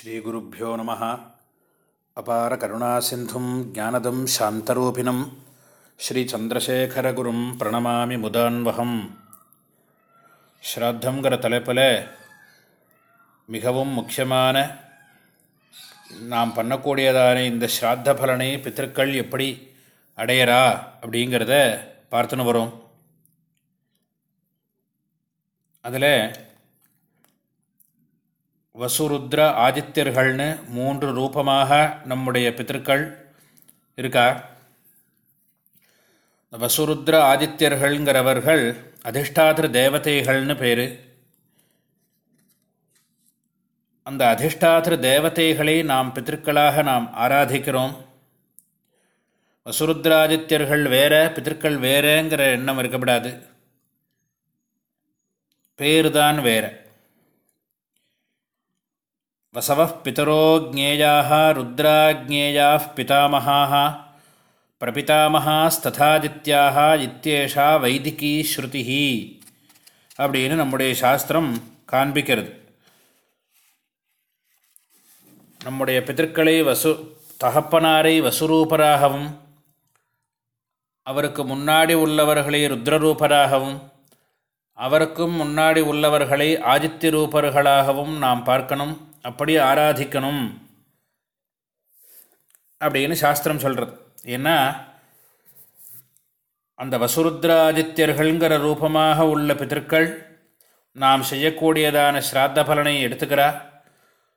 ஸ்ரீகுருப்போ நம. அபார கருணாசிந்தும் ஜானதம் சாந்தரூபிணம். ஸ்ரீச்சந்திரசேகரகுரும் பிரணமாமி முதான்வகம். ஸ்ராத்தங்கிற தலைப்பில் மிகவும் முக்கியமான நாம் பண்ணக்கூடியதான இந்த ஸ்ராத்த பலனை பித்திருக்கள் எப்படி அடையறா அப்படிங்கிறத பார்த்துன்னு வரும். அதில் வசுருத்ர ஆதித்யர்கள்னு மூன்று ரூபமாக நம்முடைய பித்தர்கள் இருக்கா வசுருத்ர ஆதித்யர்கள்ங்கிறவர்கள் அதிஷ்டாதிர தேவதைகள்னு பேர். அந்த அதிஷ்டாதிர தேவதைகளை நாம் பித்திருக்களாக நாம் ஆராதிக்கிறோம். வசுருத்ராதித்யர்கள் வேற பித்திருக்கள் வேறேங்கிற எண்ணம் இருக்கப்படாது. பேர் தான் வேறு. வசவ பிதரோ ஜேயா ருத்ராஜ்ஞேயா பிதாமகா பிரபிதாமகாஸ்ததாதித்யாக இத்தேஷா வைதிகி ஸ்ருதி அப்படின்னு நம்முடைய சாஸ்திரம் காண்பிக்கிறது. நம்முடைய பிதற்களை வசு தகப்பனாரை வசுரூபராகவும் அவருக்கு முன்னாடி உள்ளவர்களை ருத்ரரூபராகவும் அவருக்கும் முன்னாடி உள்ளவர்களை ஆதித்ய ரூபர்களாகவும் நாம் பார்க்கணும். அப்படி ஆராதிக்கணும் அப்படின்னு சாஸ்திரம் சொல்கிறது ஏன்னா அந்த வசுருத்ராதித்யர்கள்ங்கிற ரூபமாக உள்ள பிதற்கள் நாம் செய்யக்கூடியதான ஸ்ராத்த பலனை எடுத்துக்கிறா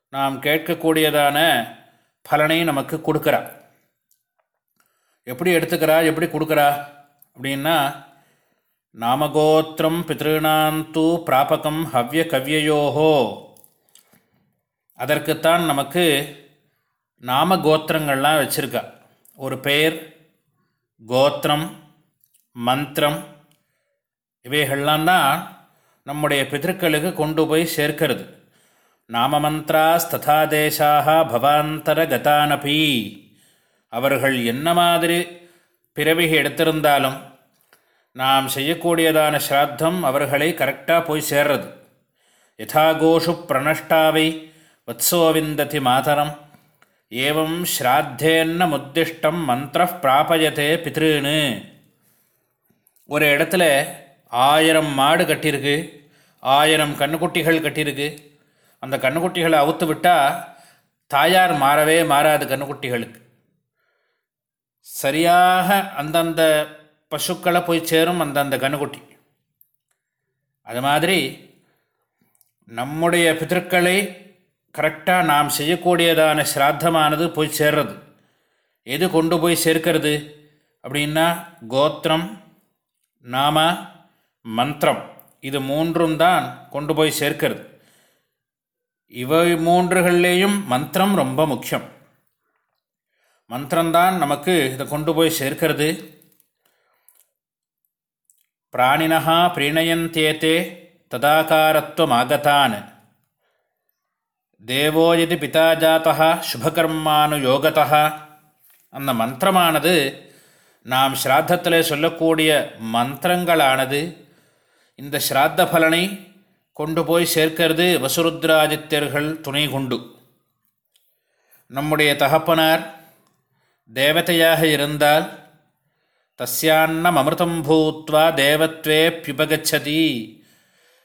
நாம் கேட்கக்கூடியதான பலனை நமக்கு கொடுக்குறா. எப்படி எடுத்துக்கிறா எப்படி கொடுக்குறா அப்படின்னா நாமகோத்திரம் பித்ருணாந்து பிராபகம் ஹவ்ய கவ்யயோகோ அதற்குத்தான் நமக்கு நாம கோத்திரங்கள்லாம் வச்சுருக்கா. ஒரு பெயர் கோத்திரம் மந்திரம் இவைகள்லாம் தான் நம்முடைய பிதற்களுக்கு கொண்டு போய் சேர்க்கிறது. நாம மந்திராஸ் ததா தேசாக பவாந்தர கதானபி. அவர்கள் என்ன மாதிரி பிறவிகை எடுத்திருந்தாலும் நாம் செய்யக்கூடியதான ஸ்ராத்தம் அவர்களை கரெக்டாக போய் சேர்றது. யதாகோஷு பிரணஷ்டாவை வத்சோவிந்ததி மாதரம் ஏவம் ஸ்ராத்தேன்ன முத்திஷ்டம் மந்திர பிராபயத்தே பித்ருன்னு ஒரு இடத்துல ஆயிரம் மாடு கட்டியிருக்கு ஆயிரம் கண்ணுக்குட்டிகள் கட்டியிருக்கு அந்த கண்ணுக்குட்டிகளை அவுத்து விட்டால் தாயார் மாறவே மாறாது கண்ணுக்குட்டிகளுக்கு. சரியாக அந்தந்த பசுக்களை போய் சேரும் அந்தந்த கண்ணுக்குட்டி. அது மாதிரி நம்முடைய பிதற்களை கரெக்டாக நாம் செய்யக்கூடியதான சிராத்தமானது போய் சேர்றது. எது கொண்டு போய் சேர்க்கிறது? அப்படின்னா கோத்திரம் நாம மந்திரம். இது மூன்றும் தான் கொண்டு போய் சேர்க்கிறது. இவை மூன்றுகள்லேயும் மந்திரம் ரொம்ப முக்கியம். மந்திரம்தான் நமக்கு இதை கொண்டு போய் சேர்க்கிறது. பிராணினா பிரீணயந்தேத்தே ததாகாரத்வமாகத்தான் தேவோ எது பிதா ஜாத்தா சுபகர்மானுயோகத்தா அந்த மந்திரமானது நாம் ஸ்ராத்தத்தில் சொல்லக்கூடிய மந்திரங்களானது. இந்த ஸ்ராத்த பலனை கொண்டு போய் சேர்க்கிறது வசுருத்ராதித்யர்கள் துணை கொண்டு நம்முடைய தகப்பனார் தேவதையாக இருந்தால் தஸ்யான்னம் அமிர்தம் பூத்வா தேவத்வே பியுபகச்சதி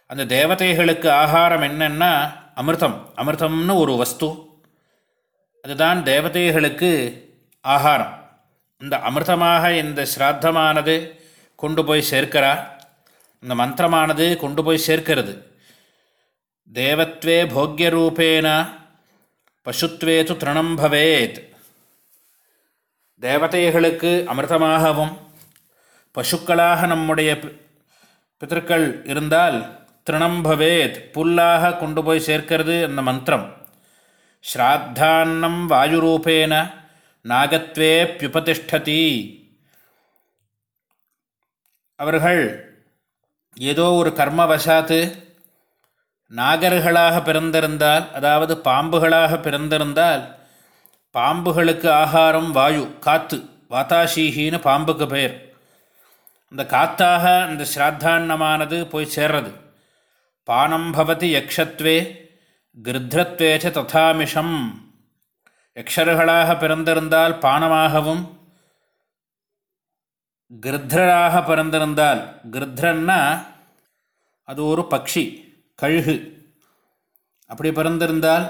அந்த தேவதைகளுக்கு ஆகாரம் என்னென்னா அமிர்தம். அமிர்தம்னு ஒரு வஸ்து. அதுதான் தேவதைகளுக்கு ஆகாரம். இந்த அமிர்தமாக இந்த ஸ்ராத்தமானது கொண்டு போய் சேர்க்கிறா? இந்த மந்திரமானது கொண்டு போய் சேர்க்கிறது. தேவத்வே போக்கியரூபேன பசுத்வே து திருணம் பவேத். தேவதைகளுக்கு அமிர்தமாகவும் பசுக்களாக நம்முடைய பிதற்கள் இருந்தால் திருணம் பவேத் புல்லாக கொண்டு போய் சேர்க்கிறது அந்த மந்திரம். ஸ்ராத்தான்னம் வாயுரூபேன நாகத்வே பியுபதிஷ்டதி. அவர்கள் ஏதோ ஒரு கர்மவசாத்து நாகர்களாக பிறந்திருந்தால் அதாவது பாம்புகளாக பிறந்திருந்தால் பாம்புகளுக்கு ஆகாரம் வாயு காற்று வாத்தாஷீகின்னு பாம்புக்கு பெயர் அந்த காத்தாக அந்த ஸ்ராத்தான்னமானது போய் சேர்றது. பானம் பவதி யக்ஷத்வே கிருத்ரத்வேச்ச ததாமிஷம். யக்ஷர்களாக பிறந்திருந்தால் பானமாகவும் கிருத்ரராக பிறந்திருந்தால் கிருத்ரன்னா அது ஒரு பக்ஷி கழுகு. அப்படி பிறந்திருந்தால்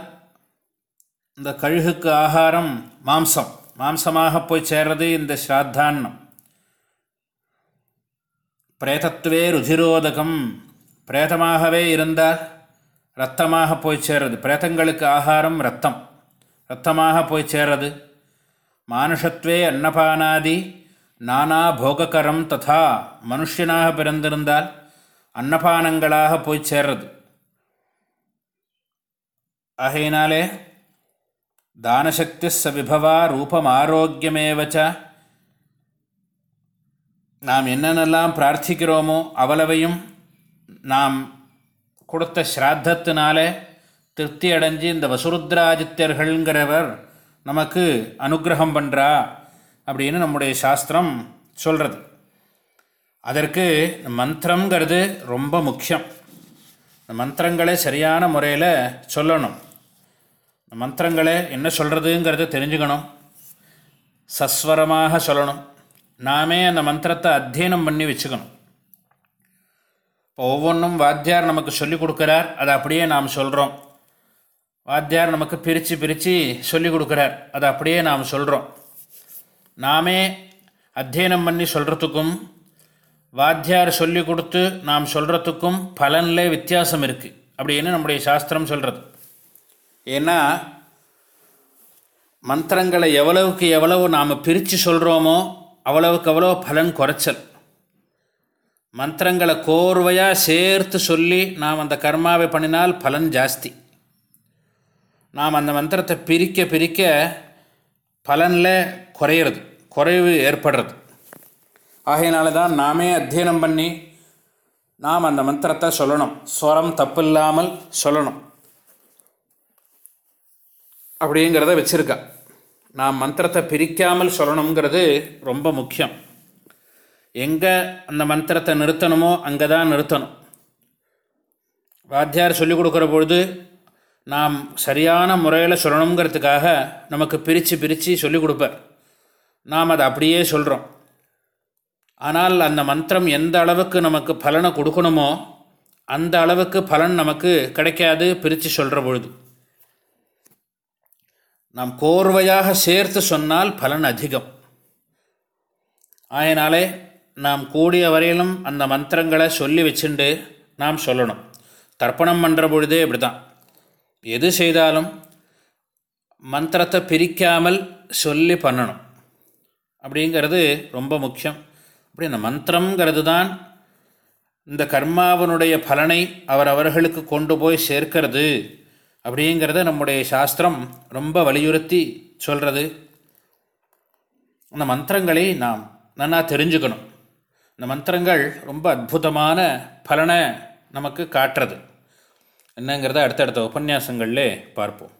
இந்த கழுகுக்கு ஆகாரம் மாம்சம். மாம்சமாக போய் சேர்றது இந்த ஸ்ராத்தான்னம். பிரேதத்துவே ருதிரோதகம். பிரேதமாகவே இருந்தால் ரத்தமாக போய் சேர்றது. பிரேதங்களுக்கு ஆகாரம் ரத்தம் ரத்தமாக போய் சேர்றது. மானுஷத்வே அன்னபானாதி நானா போகக்கரம் ததா. மனுஷனாக பிறந்திருந்தால் அன்னபானங்களாக போய் சேர்றது. ஆகையினாலே தானசக்தி சவிபவா ரூபம் ஆரோக்கியமேவச்ச நாம் என்னென்னலாம் பிரார்த்திக்கிறோமோ அவ்வளவையும் நாம் கொடுத்த ஸ்ராத்தத்தினால திருப்தி அடைஞ்சு இந்த வசுருத்ராஜித்யர்கள்ங்கிறவர் நமக்கு அனுகிரகம் பண்ணுறா அப்படின்னு நம்முடைய சாஸ்திரம் சொல்கிறது அதற்கு மந்திரங்கிறது ரொம்ப முக்கியம். இந்த மந்திரங்களை சரியான முறையில் சொல்லணும். இந்த மந்திரங்களை என்ன சொல்கிறதுங்கிறத தெரிஞ்சுக்கணும். சஸ்வரமாக சொல்லணும். நாமே அந்த மந்திரத்தை அத்தியனம் பண்ணி வச்சுக்கணும். இப்போ ஒவ்வொன்றும் வாத்தியார் நமக்கு சொல்லிக் கொடுக்குறார். அதை அப்படியே நாம் சொல்கிறோம் வாத்தியார் நமக்கு பிரித்து பிரித்து சொல்லிக் கொடுக்குறார். அதை அப்படியே நாம் சொல்கிறோம் நாமே அத்தியனம் பண்ணி சொல்கிறதுக்கும் வாத்தியார் சொல்லி கொடுத்து நாம் சொல்கிறதுக்கும் பலனில் வித்தியாசம் இருக்குது அப்படின்னு நம்முடைய சாஸ்திரம் சொல்கிறது ஏன்னா மந்திரங்களை எவ்வளவுக்கு எவ்வளவு நாம் பிரித்து சொல்கிறோமோ அவ்வளவுக்கு அவ்வளோ பலன் குறைச்சல். மந்திரங்களை கோர்வையாக சேர்த்து சொல்லி நாம் அந்த கர்மாவை பண்ணினால் பலன் ஜாஸ்தி. நாம் அந்த மந்திரத்தை பிரிக்க பிரிக்க பலனில் குறையிறது குறைவு ஏற்படுறது. ஆகையினால தான் நாமே அத்தியனம் பண்ணி நாம் அந்த மந்திரத்தை சொல்லணும். ஸ்வரம் தப்பில்லாமல் சொல்லணும். அப்படிங்கிறத வச்சுருக்கா. நாம் மந்திரத்தை பிரிக்காமல் சொல்லணுங்கிறது ரொம்ப முக்கியம். எங்கே அந்த மந்திரத்தை நிறுத்தணுமோ அங்கே தான் நிறுத்தணும். வாத்தியார் சொல்லிக் கொடுக்குற பொழுது நாம் சரியான முறையில் சொல்லணுங்கிறதுக்காக நமக்கு பிரித்து பிரித்து சொல்லிக் கொடுப்பார். நாம் அதை அப்படியே சொல்கிறோம் ஆனால் அந்த மந்திரம் எந்த அளவுக்கு நமக்கு பலனை கொடுக்கணுமோ அந்த அளவுக்கு பலன் நமக்கு கிடைக்காது பிரித்து சொல்கிற பொழுது. நாம் கோர்வையாக சேர்த்து சொன்னால் பலன் அதிகம். ஆயினாலே நாம் கூடிய வரையிலும் அந்த மந்திரங்களை சொல்லி வச்சுண்டு நாம் சொல்லணும். தர்ப்பணம் பண்ணுற பொழுதே இப்படி தான் எது செய்தாலும் மந்திரத்தை பிரிக்காமல் சொல்லி பண்ணணும். அப்படிங்கிறது ரொம்ப முக்கியம். அப்படி இந்த மந்திரங்கிறது தான் இந்த கர்மாவனுடைய பலனை அவர் அவர்களுக்கு கொண்டு போய் சேர்க்கிறது அப்படிங்கிறத நம்முடைய சாஸ்திரம் ரொம்ப வலியுறுத்தி சொல்கிறது அந்த மந்திரங்களை நாம் நன்னா தெரிஞ்சுக்கணும். இந்த மந்திரங்கள் ரொம்ப அற்புதமான பலனை நமக்கு காட்டுறது. என்னங்கிறத அடுத்தடுத்த உபன்யாசங்கள்லே பார்ப்போம்.